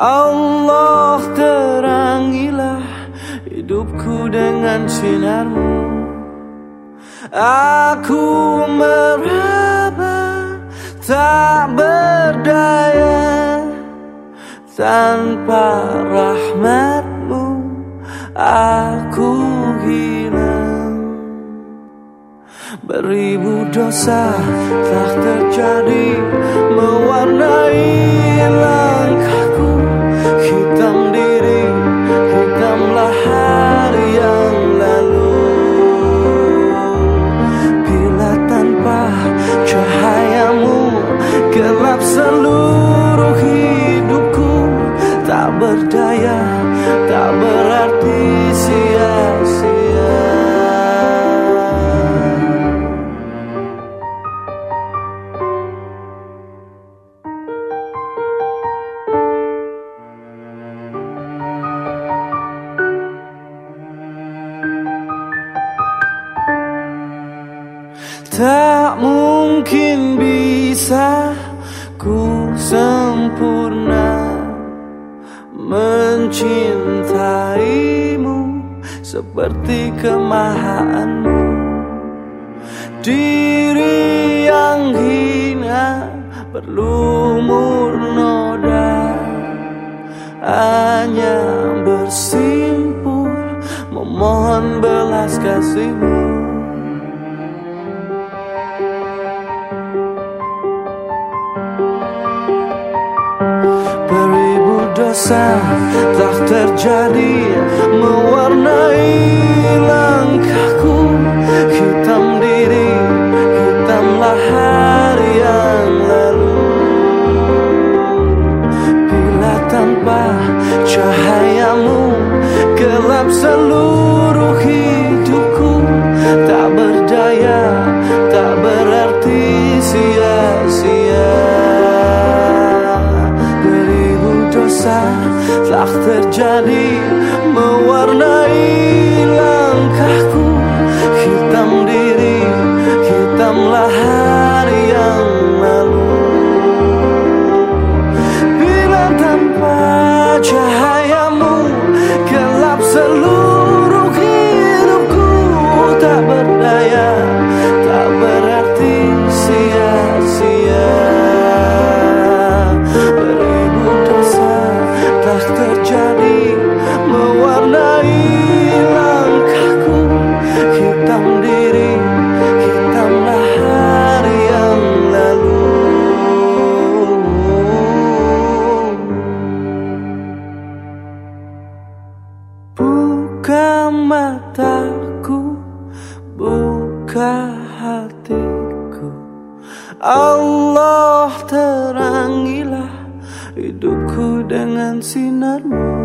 Allah terangilah hidupku dengan sinarmu. Aku meraba tak berdaya Tanpa rahmatmu. Aku hilang Beribu dosa telah terjadi tak berarti sia-sia. Tak mungkin bisa ku sempurna Mencintaimu seperti kemahaanmu Diri yang hina berlumur noda Hanya bersimpul memohon belas kasihmu dosa telah terjadi Mewarnai langkahku. Hitam diri, hitamlah hari yang lalu. Bila tanpa cahayamu Gelap seluruh telah terjadi Mewarnai Buka mataku, buka hatiku. Allah terangilah hidupku dengan sinarmu